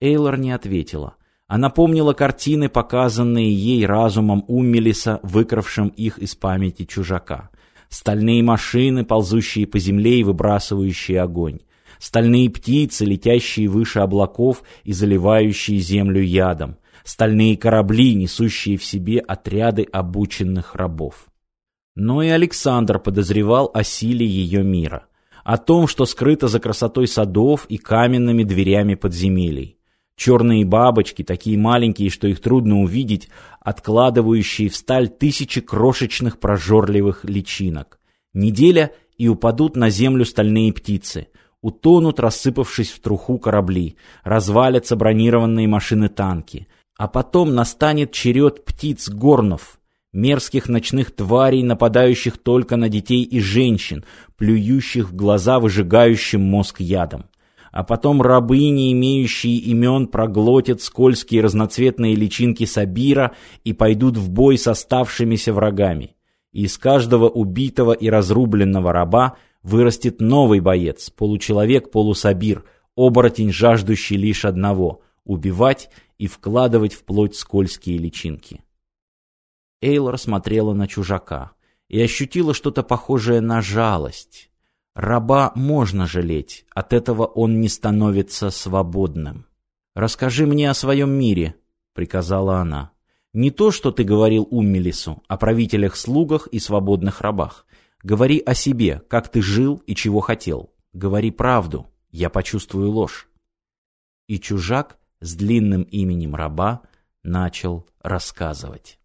Эйлор не ответила. Она помнила картины, показанные ей разумом Уммелиса, выкравшим их из памяти чужака. Стальные машины, ползущие по земле и выбрасывающие огонь. Стальные птицы, летящие выше облаков и заливающие землю ядом. Стальные корабли, несущие в себе отряды обученных рабов. Но и Александр подозревал о силе ее мира. О том, что скрыто за красотой садов и каменными дверями подземелий Черные бабочки, такие маленькие, что их трудно увидеть, откладывающие в сталь тысячи крошечных прожорливых личинок. Неделя, и упадут на землю стальные птицы. Утонут, рассыпавшись в труху корабли, развалятся бронированные машины-танки. А потом настанет черед птиц-горнов, мерзких ночных тварей, нападающих только на детей и женщин, плюющих в глаза выжигающим мозг ядом а потом рабы, не имеющие имен, проглотят скользкие разноцветные личинки Сабира и пойдут в бой с оставшимися врагами. И из каждого убитого и разрубленного раба вырастет новый боец, получеловек-полусабир, оборотень, жаждущий лишь одного – убивать и вкладывать в плоть скользкие личинки. Эйлор смотрела на чужака и ощутила что-то похожее на жалость. Раба можно жалеть, от этого он не становится свободным. «Расскажи мне о своем мире», — приказала она. «Не то, что ты говорил Уммелису, о правителях-слугах и свободных рабах. Говори о себе, как ты жил и чего хотел. Говори правду, я почувствую ложь». И чужак с длинным именем раба начал рассказывать.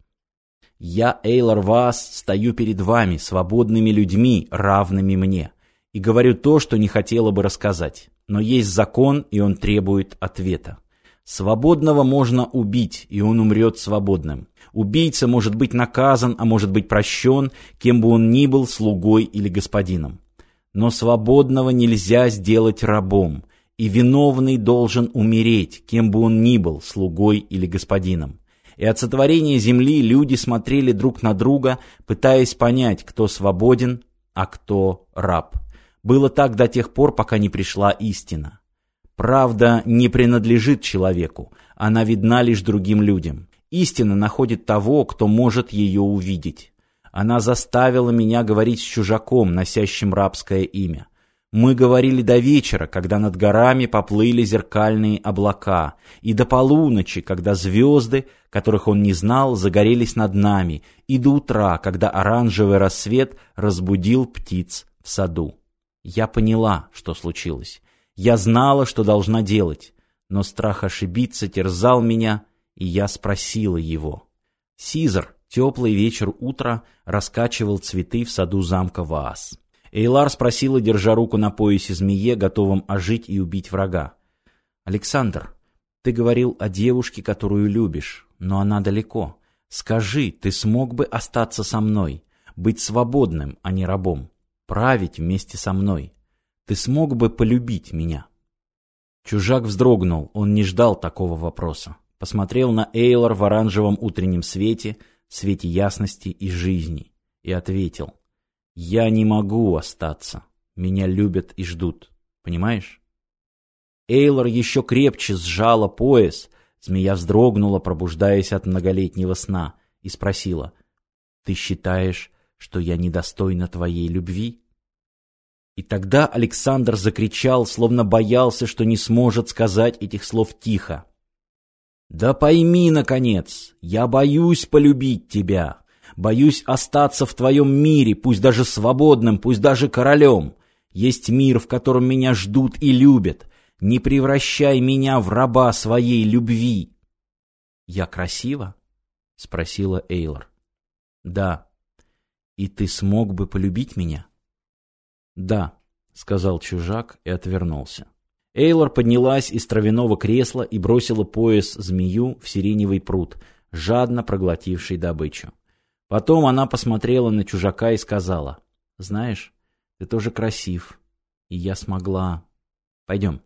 «Я, Эйлор Вас, стою перед вами, свободными людьми, равными мне» и говорю то, что не хотела бы рассказать. Но есть закон, и он требует ответа. Свободного можно убить, и он умрет свободным. Убийца может быть наказан, а может быть прощен, кем бы он ни был, слугой или господином. Но свободного нельзя сделать рабом, и виновный должен умереть, кем бы он ни был, слугой или господином. И от сотворения земли люди смотрели друг на друга, пытаясь понять, кто свободен, а кто раб. Было так до тех пор, пока не пришла истина. Правда не принадлежит человеку, она видна лишь другим людям. Истина находит того, кто может ее увидеть. Она заставила меня говорить с чужаком, носящим рабское имя. Мы говорили до вечера, когда над горами поплыли зеркальные облака, и до полуночи, когда звезды, которых он не знал, загорелись над нами, и до утра, когда оранжевый рассвет разбудил птиц в саду. Я поняла, что случилось. Я знала, что должна делать. Но страх ошибиться терзал меня, и я спросила его. Сизар, теплый вечер утра, раскачивал цветы в саду замка Ваас. Эйлар спросила, держа руку на поясе змее, готовом ожить и убить врага. «Александр, ты говорил о девушке, которую любишь, но она далеко. Скажи, ты смог бы остаться со мной, быть свободным, а не рабом?» править вместе со мной. Ты смог бы полюбить меня?» Чужак вздрогнул, он не ждал такого вопроса. Посмотрел на Эйлор в оранжевом утреннем свете, свете ясности и жизни, и ответил. «Я не могу остаться. Меня любят и ждут. Понимаешь?» Эйлор еще крепче сжала пояс, змея вздрогнула, пробуждаясь от многолетнего сна, и спросила. «Ты считаешь, что я недостойна твоей любви? И тогда Александр закричал, словно боялся, что не сможет сказать этих слов тихо. «Да пойми, наконец, я боюсь полюбить тебя, боюсь остаться в твоем мире, пусть даже свободным, пусть даже королем. Есть мир, в котором меня ждут и любят. Не превращай меня в раба своей любви». «Я красива?» — спросила Эйлор. «Да», и ты смог бы полюбить меня?» «Да», — сказал чужак и отвернулся. Эйлор поднялась из травяного кресла и бросила пояс змею в сиреневый пруд, жадно проглотивший добычу. Потом она посмотрела на чужака и сказала, «Знаешь, ты тоже красив, и я смогла. Пойдем».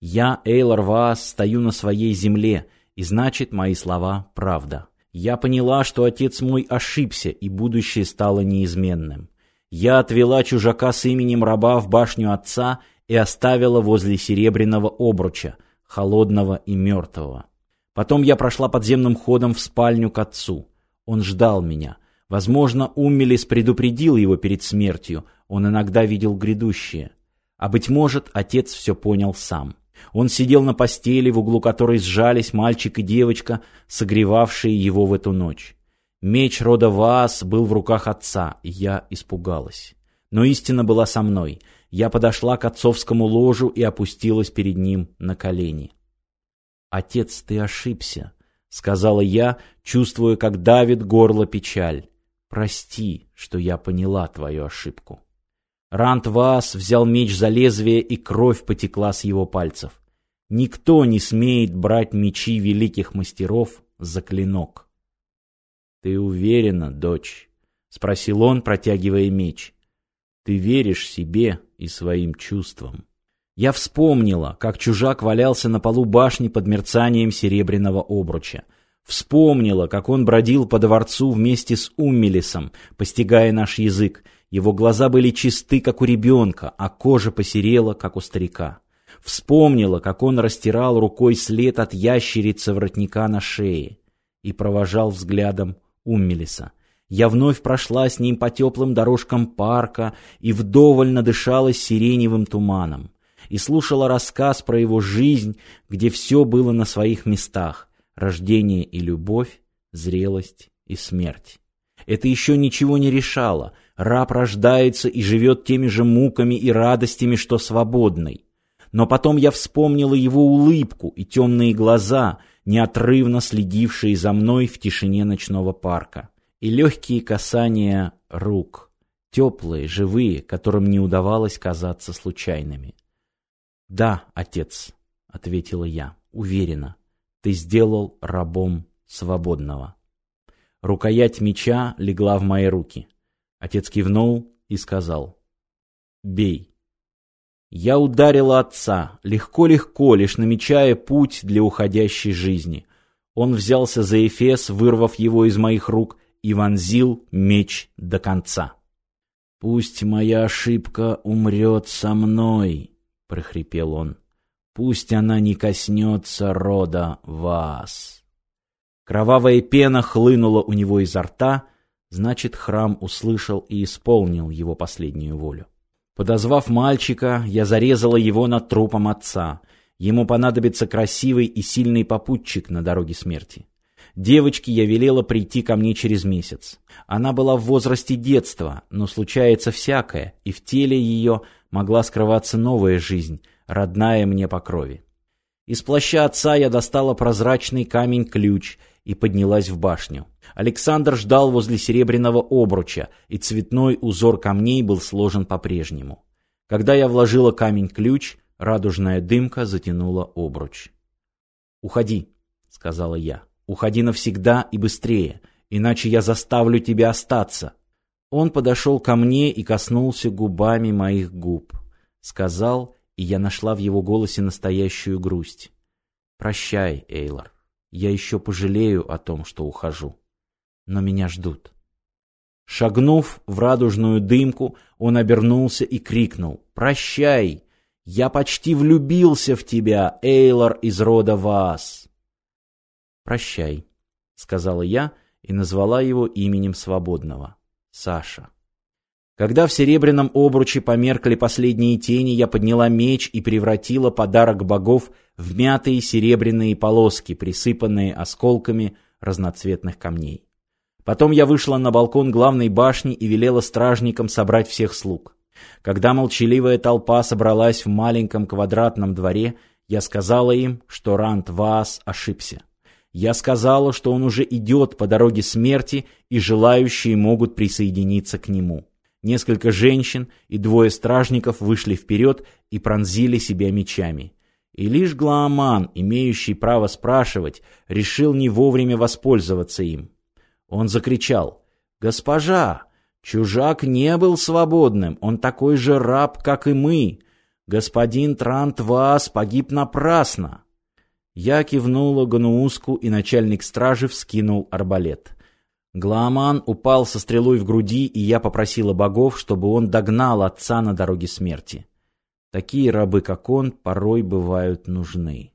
«Я, Эйлор вас стою на своей земле, и значит, мои слова — правда». Я поняла, что отец мой ошибся, и будущее стало неизменным. Я отвела чужака с именем раба в башню отца и оставила возле серебряного обруча, холодного и мертвого. Потом я прошла подземным ходом в спальню к отцу. Он ждал меня. Возможно, Уммелис предупредил его перед смертью, он иногда видел грядущее. А быть может, отец все понял сам. Он сидел на постели, в углу которой сжались мальчик и девочка, согревавшие его в эту ночь. Меч рода Вас был в руках отца, и я испугалась. Но истина была со мной. Я подошла к отцовскому ложу и опустилась перед ним на колени. «Отец, ты ошибся», — сказала я, чувствуя, как давит горло печаль. «Прости, что я поняла твою ошибку». Рантвас взял меч за лезвие, и кровь потекла с его пальцев. Никто не смеет брать мечи великих мастеров за клинок. «Ты уверена, дочь?» — спросил он, протягивая меч. «Ты веришь себе и своим чувствам». Я вспомнила, как чужак валялся на полу башни под мерцанием серебряного обруча вспомнила, как он бродил по дворцу вместе с Уммелисом, постигая наш язык. Его глаза были чисты, как у ребенка, а кожа посерела, как у старика. Вспомнила, как он растирал рукой след от ящерицы воротника на шее и провожал взглядом Уммелиса. Я вновь прошла с ним по теплым дорожкам парка и вдоволь надышалась сиреневым туманом и слушала рассказ про его жизнь, где все было на своих местах — рождение и любовь, зрелость и смерть. Это еще ничего не решало. Раб рождается и живет теми же муками и радостями, что свободный. Но потом я вспомнила его улыбку и темные глаза, неотрывно следившие за мной в тишине ночного парка. И легкие касания рук, теплые, живые, которым не удавалось казаться случайными. «Да, отец», — ответила я, уверенно ты сделал рабом свободного. Рукоять меча легла в мои руки. Отец кивнул и сказал, «Бей». Я ударила отца, легко-легко, лишь намечая путь для уходящей жизни. Он взялся за Эфес, вырвав его из моих рук, и вонзил меч до конца. «Пусть моя ошибка умрет со мной», — прохрипел он. Пусть она не коснется рода вас. Кровавая пена хлынула у него изо рта, значит, храм услышал и исполнил его последнюю волю. Подозвав мальчика, я зарезала его над трупом отца. Ему понадобится красивый и сильный попутчик на дороге смерти. Девочке я велела прийти ко мне через месяц. Она была в возрасте детства, но случается всякое, и в теле ее могла скрываться новая жизнь, родная мне по крови. Из плаща отца я достала прозрачный камень-ключ и поднялась в башню. Александр ждал возле серебряного обруча, и цветной узор камней был сложен по-прежнему. Когда я вложила камень-ключ, радужная дымка затянула обруч. «Уходи», — сказала я. «Уходи навсегда и быстрее, иначе я заставлю тебя остаться». Он подошел ко мне и коснулся губами моих губ. Сказал и я нашла в его голосе настоящую грусть. «Прощай, Эйлор. Я еще пожалею о том, что ухожу. Но меня ждут». Шагнув в радужную дымку, он обернулся и крикнул «Прощай! Я почти влюбился в тебя, Эйлор из рода Вас!» «Прощай», — сказала я и назвала его именем свободного — Саша. Когда в серебряном обруче померкли последние тени, я подняла меч и превратила подарок богов в мятые серебряные полоски, присыпанные осколками разноцветных камней. Потом я вышла на балкон главной башни и велела стражникам собрать всех слуг. Когда молчаливая толпа собралась в маленьком квадратном дворе, я сказала им, что Рант Ваас ошибся. Я сказала, что он уже идет по дороге смерти, и желающие могут присоединиться к нему. Несколько женщин и двое стражников вышли вперед и пронзили себя мечами. И лишь Глааман, имеющий право спрашивать, решил не вовремя воспользоваться им. Он закричал «Госпожа, чужак не был свободным, он такой же раб, как и мы. Господин Трантвас погиб напрасно». Я кивнула Ганууску, и начальник стражи вскинул арбалет. Глаоман упал со стрелой в груди, и я попросила богов, чтобы он догнал отца на дороге смерти. Такие рабы, как он, порой бывают нужны.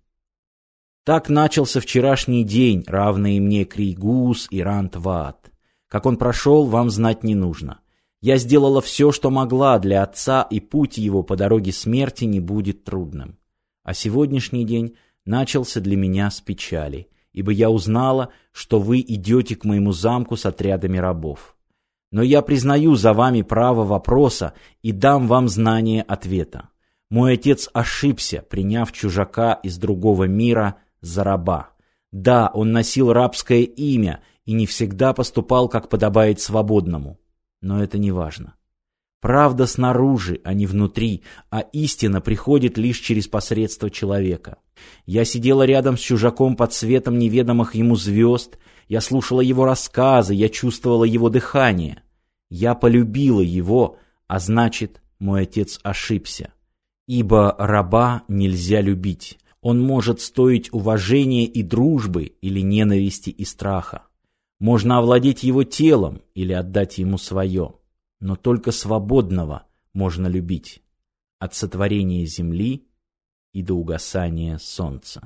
Так начался вчерашний день, равный мне Кригус и Рантваат. Как он прошел, вам знать не нужно. Я сделала все, что могла для отца, и путь его по дороге смерти не будет трудным. А сегодняшний день начался для меня с печали — ибо я узнала, что вы идете к моему замку с отрядами рабов. Но я признаю за вами право вопроса и дам вам знание ответа. Мой отец ошибся, приняв чужака из другого мира за раба. Да, он носил рабское имя и не всегда поступал, как подобает свободному. Но это не важно. Правда снаружи, а не внутри, а истина приходит лишь через посредство человека. Я сидела рядом с чужаком под светом неведомых ему звезд, я слушала его рассказы, я чувствовала его дыхание. Я полюбила его, а значит, мой отец ошибся. Ибо раба нельзя любить. Он может стоить уважения и дружбы или ненависти и страха. Можно овладеть его телом или отдать ему свое. Но только свободного можно любить. От сотворения земли – и до угасания солнца.